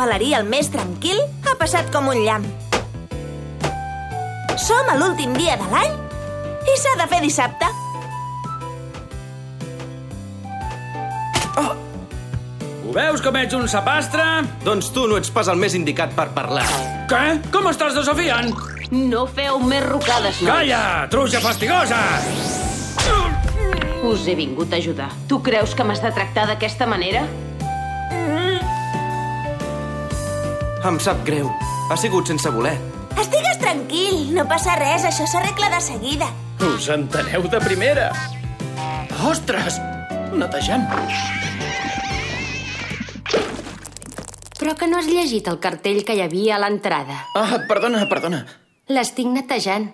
t'avalaria el més tranquil ha passat com un llamp. Som a l'últim dia de l'any i s'ha de fer dissabte. Ho veus com ets un sapastre? Doncs tu no ets pas el més indicat per parlar. Què? Com estàs desafiant? No feu més rucades, no. Calla, truja fastigosa! Us he vingut a ajudar. Tu creus que m'has de tractar d'aquesta manera? Em sap greu. Ha sigut sense voler. Estigues tranquil, no passa res, això s'arregla de seguida. Us enteneu de primera. Ostres! Netejant. Però que no has llegit el cartell que hi havia a l'entrada. Ah, perdona, perdona. L'estic netejant.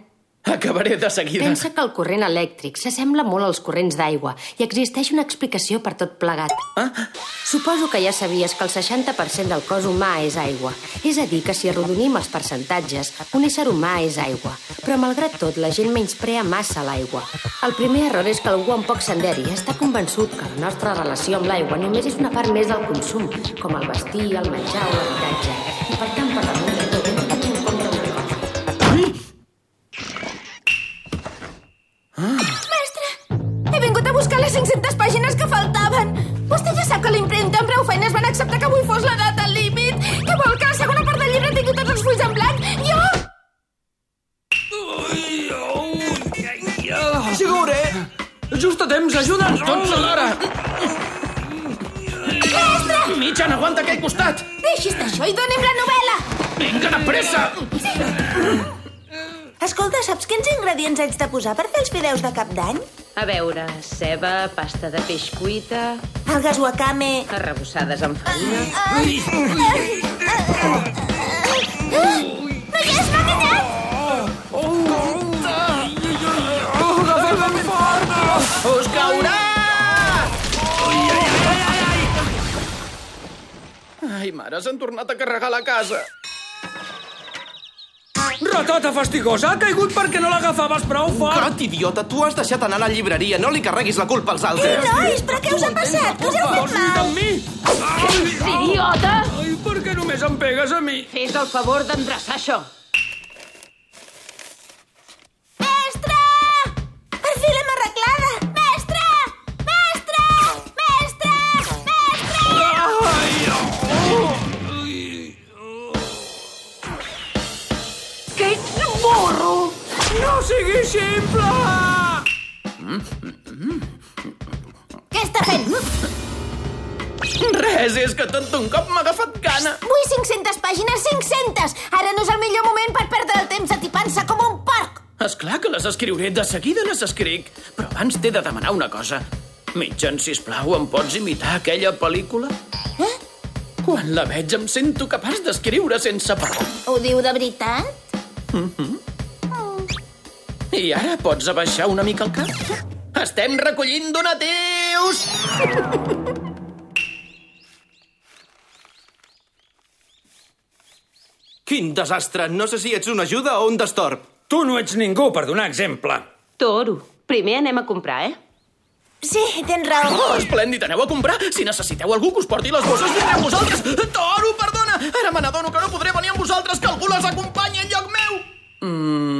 Acabaré de seguida. Pensa que el corrent elèctric s'assembla molt als corrents d'aigua i existeix una explicació per tot plegat. Ah? Suposo que ja sabies que el 60% del cos humà és aigua. És a dir, que si arrodonim els percentatges, un ésser humà és aigua. Però, malgrat tot, la gent menysprea massa l'aigua. El primer error és que algú amb poc senderi està convençut que la nostra relació amb l'aigua només és una part més del consum, com el vestir, el menjar o l'habitatge. I, per tant, per damunt Mestre, he vingut a buscar les 500 pàgines que faltaven. Vostè ja sap que l'impremta amb prou feines van acceptar que avui fos la data límit. Què vol, que la segona part del llibre tingui tots els fulls en blanc? Jo... Sigure! Just a temps, ajuda'ns tots alhora! Mitjan, aguanta aquell costat! Deixis d'això i doni'm la novel·la. Vinga, de pressa! Escolta, saps quins ingredients haig de posar per fer els fideus de cap d'any? A veure, ceba, pasta de peix cuita, Algues wakame... arrebossades amb farina... No hi és, m'ha enganyat! Us caurà! Ai, mare, s'han tornat a carregar la casa. Ratota fastigosa, ha caigut perquè no l'agafaves prou fort. Crot, idiota, tu has deixat anar a la llibreria. No li carreguis la culpa als altres. Nois, però què us ha passat? Que us heu fet mal? amb mi? Ai, Idiota! ai, per què només em pegues a mi? Fes el favor d'endreçar això. No siguis simple! Què està fent? Res, és que tot d'un cop m'ha agafat gana. Vull 500 pàgines, 500! Ara no és el millor moment per perdre el temps atipant-se com un porc! És clar que les escriuré, de seguida les escric. Però abans t'he de demanar una cosa. Mitjan, sisplau, em pots imitar aquella pel·lícula? Eh? Quan la veig em sento capaç d'escriure sense parar. Ho diu de veritat? I ara pots abaixar una mica el cap? Estem recollint donatius! Quin desastre! No sé si ets una ajuda o un destorb. Tu no ets ningú per donar exemple. Toro, primer anem a comprar, eh? Sí, tens raó. Oh, esplèndid, aneu a comprar. Si necessiteu algú que us porti les bosses, vindré amb vosaltres. Toro, perdona! Ara me n'adono que no podré venir amb vosaltres, que algú les acompanyi en lloc meu. Mm.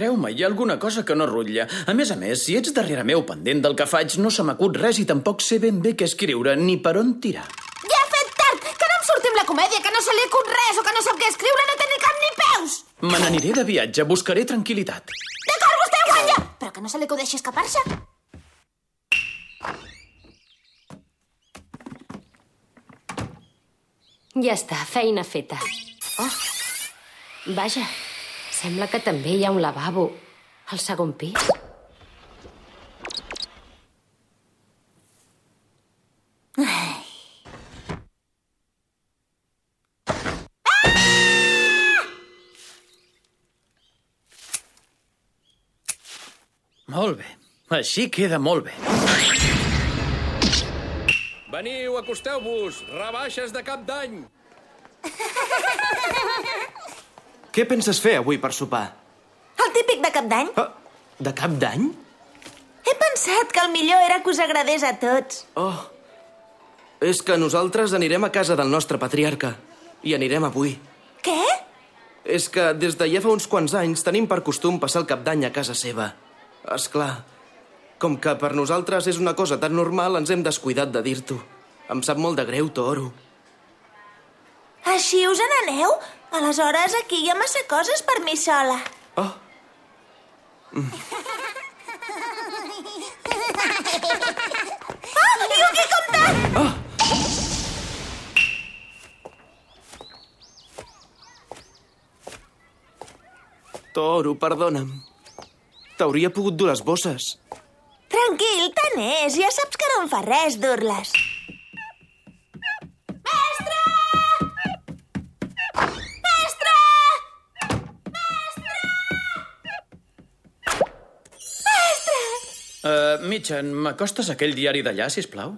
Creu-me, hi ha alguna cosa que no rutlla. A més a més, si ets darrere meu pendent del que faig, no se m'acut res i tampoc sé ben bé què escriure ni per on tirar. Ja ha fet tard! Que no em surti amb la comèdia, que no se li acut res o que no sap què escriure, no té ni cap ni peus! Me n'aniré de viatge, buscaré tranquil·litat. D'acord, vostè guanya! Però que no se li acudeixi escapar-se. Ja està, feina feta. Oh, vaja, sembla que també hi ha un lavabo al segon pis. Molt bé. Així queda molt bé. Veniu, acosteu-vos. Rebaixes de cap d'any. Què penses fer avui per sopar? El típic de cap d'any. Ah, de cap d'any? He pensat que el millor era que us agradés a tots. Oh, és que nosaltres anirem a casa del nostre patriarca. I anirem avui. Què? És que des de ja fa uns quants anys tenim per costum passar el cap d'any a casa seva. És clar, com que per nosaltres és una cosa tan normal, ens hem descuidat de dir-t'ho. Em sap molt de greu, Toro. Així us n'aneu? Aleshores, aquí hi ha massa coses per mi sola. Oh, Oh, Yuki, compte! Toro, perdona'm. T'hauria pogut dur les bosses. Tranquil, tant és. Ja saps que no em fa res dur-les. Mitjan, m'acostes aquell diari d'allà, si plau?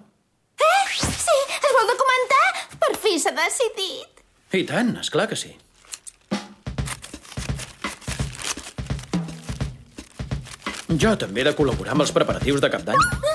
Eh? Sí, es vol documentar? Per fi s'ha decidit. I tant, és clar que sí. Jo també he de col·laborar amb els preparatius de cap d'any.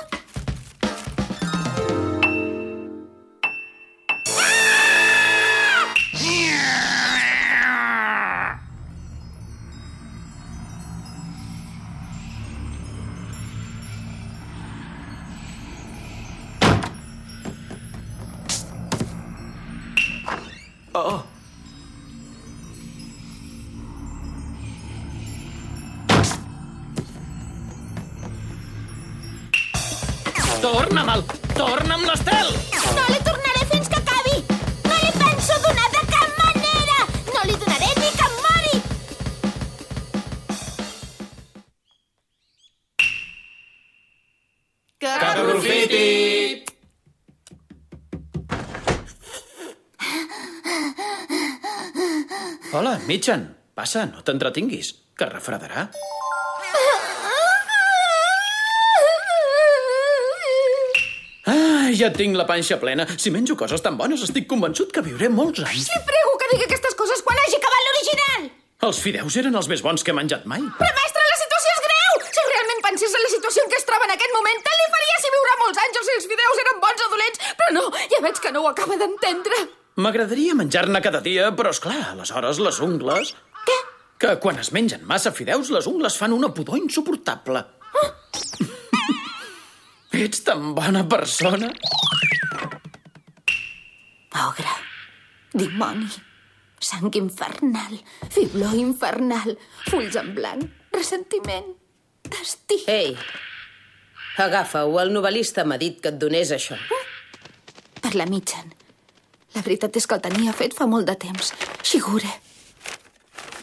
Oh, Torna'm-el! Torna'm l'estel! Mitjan. Passa, no t'entretinguis, que refredarà. Ah, ja tinc la panxa plena. Si menjo coses tan bones, estic convençut que viuré molts anys. Li prego que digui aquestes coses quan hagi acabat l'original! Els fideus eren els més bons que he menjat mai. Però, mestre, la situació és greu! Si realment pensés en la situació en què es troba en aquest moment, tant li faria si viurà molts anys o si els fideus eren bons o dolents. Però no, ja veig que no ho acaba d'entendre. M'agradaria menjar-ne cada dia, però és clar, aleshores les ungles... Què? Que quan es mengen massa fideus, les ungles fan una pudor insuportable. Ets tan bona persona. Ogre, dimoni, sang infernal, fibló infernal, fulls en blanc, ressentiment, destí. Ei, agafa-ho. El novel·lista m'ha dit que et donés això. Per la mitjan. La veritat és que el tenia fet fa molt de temps. Xigure.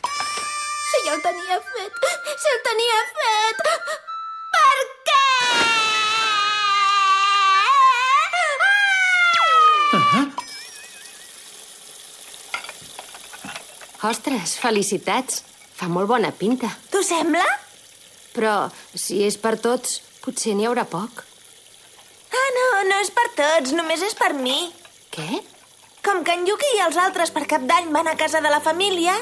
Si ja el tenia fet, si el tenia fet... Per què? Ostres, felicitats. Fa molt bona pinta. T'ho sembla? Però, si és per tots, potser n'hi haurà poc. Ah, no, no és per tots, només és per mi. Què? Com que en Yuki i els altres per cap d'any van a casa de la família,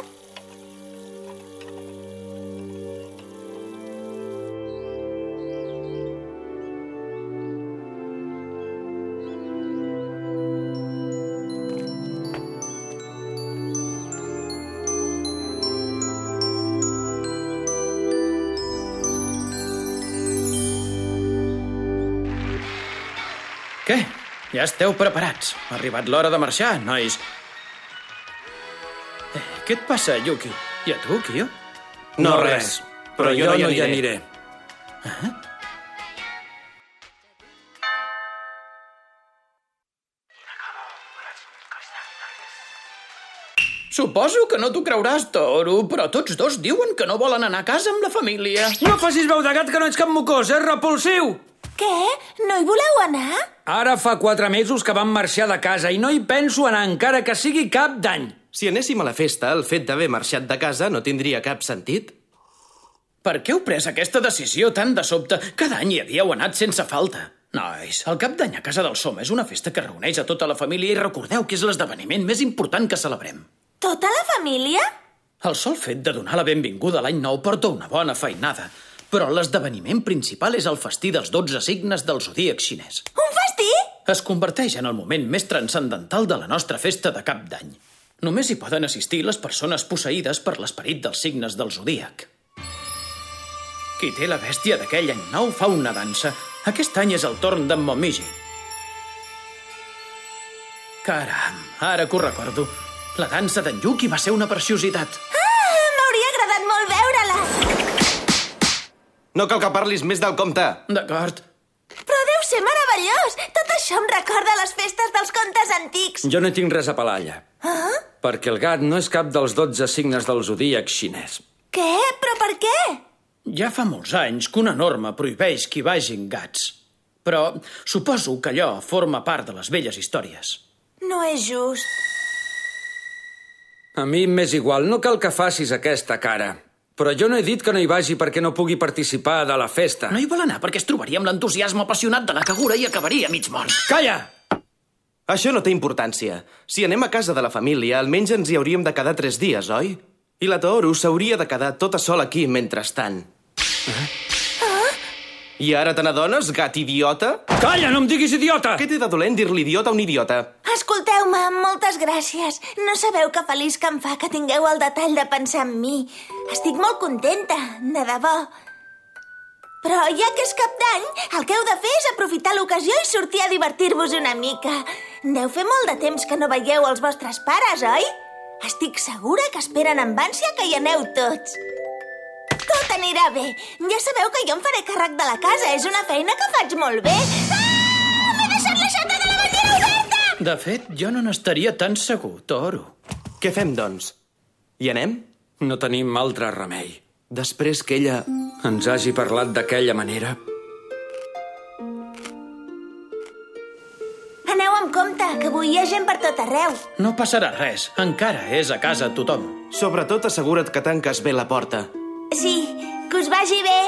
Ja esteu preparats. Ha arribat l'hora de marxar, nois. Eh, què et passa, Yuki? I a tu, Kyo? no res. Però jo no hi aniré. Suposo que no t'ho creuràs, Toro, però tots dos diuen que no volen anar a casa amb la família. No facis veu de gat que no ets cap mocós, és repulsiu! Què? No hi voleu anar? Ara fa quatre mesos que vam marxar de casa i no hi penso anar encara que sigui cap d'any. Si anéssim a la festa, el fet d'haver marxat de casa no tindria cap sentit. Per què heu pres aquesta decisió tan de sobte? Cada any hi havíeu anat sense falta. Nois, el cap d'any a casa del Som és una festa que reuneix a tota la família i recordeu que és l'esdeveniment més important que celebrem. Tota la família? El sol fet de donar la benvinguda a l'any nou porta una bona feinada, però l'esdeveniment principal és el festí dels 12 signes del zodíac xinès. Un festí? Es converteix en el moment més transcendental de la nostra festa de cap d'any. Només hi poden assistir les persones posseïdes per l'esperit dels signes del zodíac. Qui té la bèstia d'aquell any nou fa una dansa. Aquest any és el torn d'en Momiji. Caram, ara que ho recordo. La dansa d'en Yuki va ser una preciositat. Ah, No cal que parlis més del compte. D'acord. Però deu ser meravellós. Tot això em recorda les festes dels contes antics. Jo no tinc res a pelar, allà. Ah? Perquè el gat no és cap dels 12 signes del zodíac xinès. Què? Però per què? Ja fa molts anys que una norma prohibeix que hi vagin gats. Però suposo que allò forma part de les velles històries. No és just. A mi m'és igual, no cal que facis aquesta cara. Però jo no he dit que no hi vagi perquè no pugui participar de la festa. No hi vol anar perquè es trobaria amb l'entusiasme apassionat de la Kagura i acabaria mig mort. Calla! Això no té importància. Si anem a casa de la família, almenys ens hi hauríem de quedar tres dies, oi? I la Toru s'hauria de quedar tota sola aquí mentrestant. Eh? I ara te n'adones, gat idiota? Calla, no em diguis idiota! Què té de dolent dir-li idiota a un idiota? Escolteu-me, moltes gràcies. No sabeu que feliç que em fa que tingueu el detall de pensar en mi. Estic molt contenta, de debò. Però ja que és cap d'any, el que heu de fer és aprofitar l'ocasió i sortir a divertir-vos una mica. Deu fer molt de temps que no veieu els vostres pares, oi? Estic segura que esperen amb ànsia que hi aneu tots. Tot anirà bé. Ja sabeu que jo em faré càrrec de la casa. És una feina que faig molt bé. Ah! M'he deixat l'aixeta de la bandera oberta! De fet, jo no n'estaria tan segur, Toro. Què fem, doncs? Hi anem? No tenim altre remei. Després que ella... Ens hagi parlat d'aquella manera. Aneu amb compte, que avui hi ha gent per tot arreu. No passarà res. Encara és a casa tothom. Sobretot assegura't que tanques bé la porta. Sí, que us vagi bé.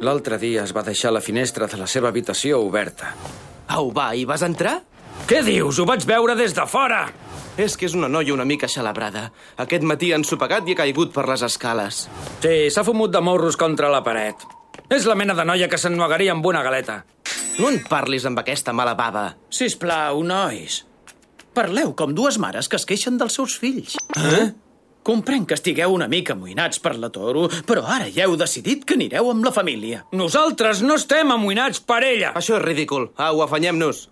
L'altre dia es va deixar la finestra de la seva habitació oberta. Au, va, hi vas entrar? Què dius? Ho vaig veure des de fora! És que és una noia una mica xalabrada. Aquest matí ha ensopegat i ha caigut per les escales. Sí, s'ha fumut de morros contra la paret. És la mena de noia que s'ennuegaria amb una galeta. No en parlis amb aquesta mala bava. Sisplau, nois. Parleu com dues mares que es queixen dels seus fills. Eh? Comprenc que estigueu una mica amoïnats per la Toro, però ara ja heu decidit que anireu amb la família. Nosaltres no estem amoïnats per ella. Això és ridícul. Au, afanyem-nos.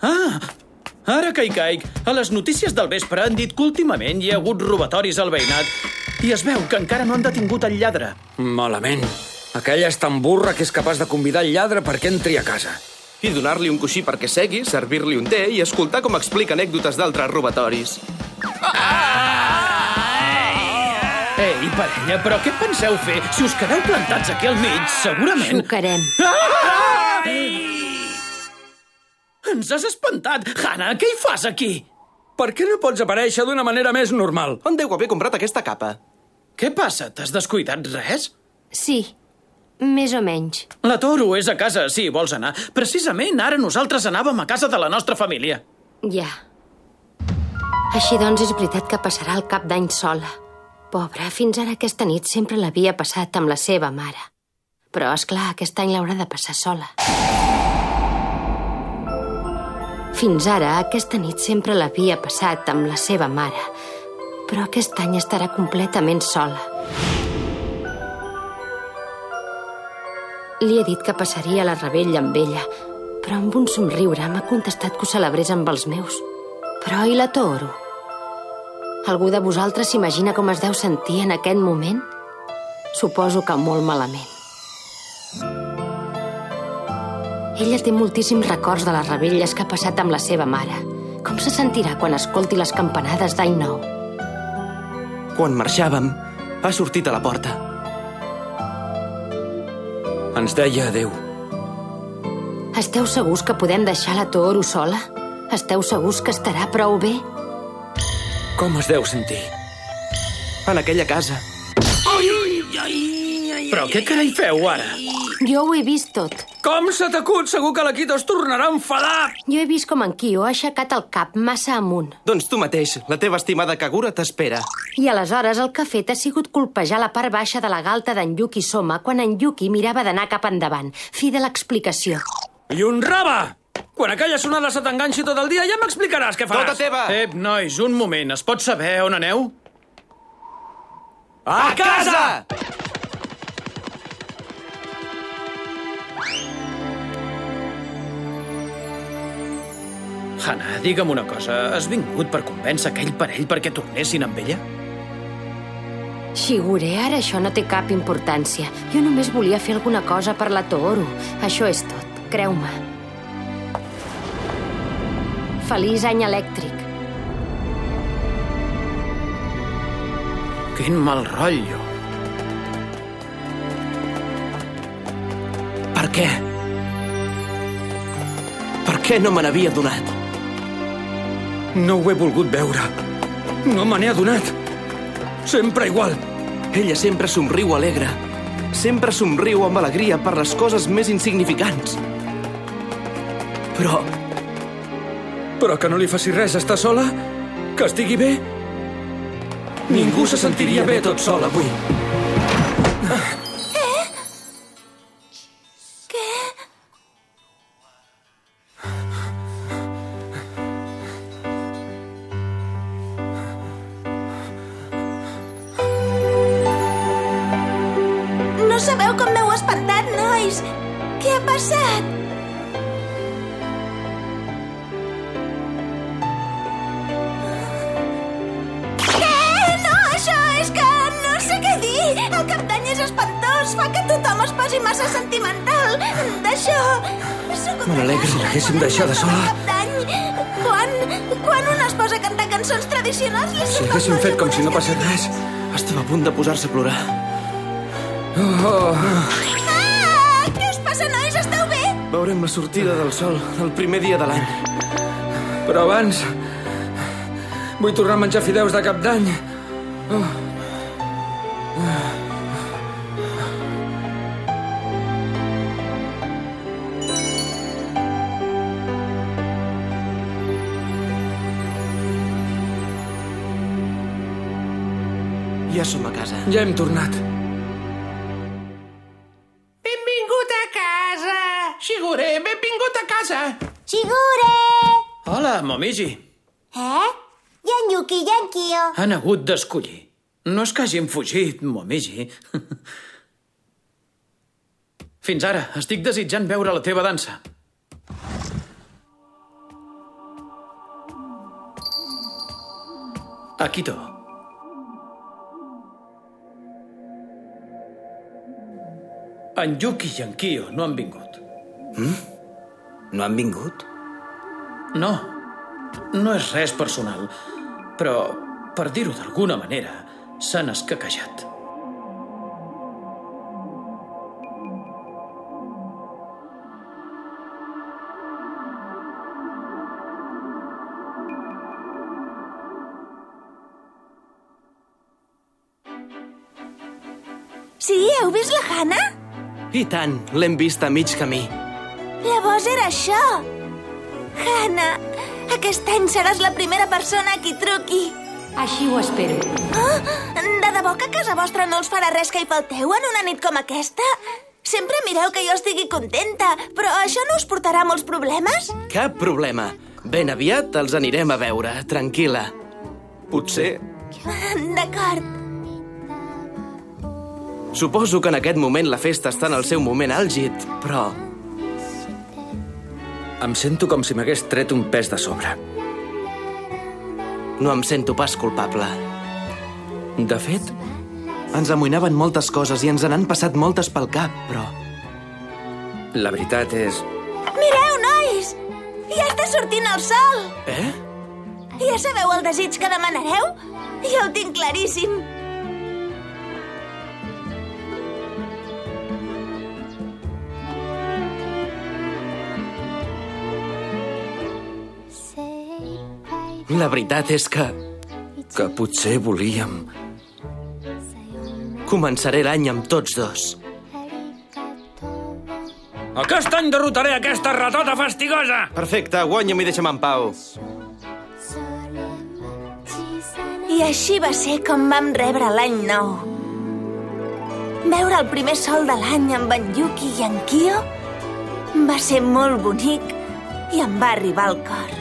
Ah, ara que hi caic, a les notícies del vespre han dit que últimament hi ha hagut robatoris al veïnat i es veu que encara no han detingut el lladre. Malament. Aquella és tan burra que és capaç de convidar el lladre perquè entri a casa. I donar-li un coixí perquè segui, servir-li un té i escoltar com explica anècdotes d'altres robatoris. Ei, parella, però què penseu fer? Si us quedeu plantats aquí al mig, segurament... Xocarem. Ens has espantat! Hanna, què hi fas aquí? Per què no pots aparèixer d'una manera més normal? On deu haver comprat aquesta capa? Què passa? T'has descuidat res? Sí, més o menys. La Toro és a casa, si hi vols anar. Precisament ara nosaltres anàvem a casa de la nostra família. Ja. Així doncs és veritat que passarà el cap d'any sola. Pobra, fins ara aquesta nit sempre l'havia passat amb la seva mare. Però, és clar, aquest any l'haurà de passar sola. Fins ara, aquesta nit sempre l'havia passat amb la seva mare. Però aquest any estarà completament sola. Li he dit que passaria la rebella amb ella, però amb un somriure m'ha contestat que ho celebrés amb els meus. Però i la Toro? Algú de vosaltres s'imagina com es deu sentir en aquest moment? Suposo que molt malament. Ella té moltíssims records de les rebelles que ha passat amb la seva mare. Com se sentirà quan escolti les campanades d'any nou? Quan marxàvem, ha sortit a la porta. Ens deia adeu. Esteu segurs que podem deixar la Toro sola? Esteu segurs que estarà prou bé? Com es deu sentir? En aquella casa. Però què carai feu, ara? Jo ho he vist tot. Com se t'acut? Segur que la Quito es tornarà a enfadar! Jo he vist com en Kyo ha aixecat el cap massa amunt. Doncs tu mateix, la teva estimada Kagura t'espera. I aleshores el que ha fet ha sigut colpejar la part baixa de la galta d'en Yuki Soma quan en Yuki mirava d'anar cap endavant. Fi de l'explicació. I un raba! Quan aquella sonada se t'enganxi tot el dia ja m'explicaràs què faràs. Tota teva! Ep, nois, un moment. Es pot saber on aneu? A casa! Hanna, digue'm una cosa. Has vingut per convèncer aquell parell perquè tornessin amb ella? Shigure, ara això no té cap importància. Jo només volia fer alguna cosa per la Tooro. Això és tot, creu-me. Feliç any elèctric. Quin mal rotllo. Per què? Per què no me n'havia donat? No ho he volgut veure. No me n'he adonat. Sempre igual. Ella sempre somriu alegre. Sempre somriu amb alegria per les coses més insignificants. Però Però que no li faci res estar sola? Que estigui bé? Ningú se sentiria bé tot sol avui. No sabeu com m'heu espantat, nois? Què ha passat? Que. El cap d'any és espantós. Fa que tothom es posi massa sentimental. D'això... Me n'alegro. Si l'haguéssim deixada sola. Quan, quan un es posa a cantar cançons tradicionals... li Si haguéssim fet com si no passés res. estava a punt de posar-se a plorar. Oh, Ah! Què us passa, nois? Esteu bé? Veurem la sortida del sol el primer dia de l'any. però abans... Vull tornar a menjar fideus de cap d'any. Oh. Ja som a casa. Ja hem tornat. Momiji. Eh? I en Yuki i en Kyo? Han hagut d'escollir. No és que hagin fugit, Momiji. Fins ara, estic desitjant veure la teva dansa. Akito. En Yuki i en Kyo no han vingut. No han vingut? No, no és res personal, però, per dir-ho d'alguna manera, s'han escaquejat. Sí, heu vist la Hannah? I tant, l'hem vist a mig camí. Llavors era això. Hannah, aquest any seràs la primera persona a qui truqui. Així ho espero. Ah, de debò que a casa vostra no us farà res que hi falteu en una nit com aquesta? Sempre mireu que jo estigui contenta, però això no us portarà molts problemes? Cap problema. Ben aviat els anirem a veure, tranquil·la. Potser... D'acord. Suposo que en aquest moment la festa està en el seu moment àlgid, però... Em sento com si m'hagués tret un pes de sobre. No em sento pas culpable. De fet, Ens amoïnaven moltes coses i ens n'han passat moltes pel cap, però... la veritat és... Mireu, nois! Ja està sortint el sol! Eh? Ja sabeu el desig que demanareu? Jo ho tinc claríssim. La veritat és que Que potser volíem... començaré l'any amb tots dos. Aquest any derrotaré aquesta ratota fastigosa! Perfecte, guanya'm i deixa'm en pau. I així va ser com vam rebre l'any nou. Veure el primer sol de l'any amb en Yuki i en Kyo va ser molt bonic i em va arribar al cor.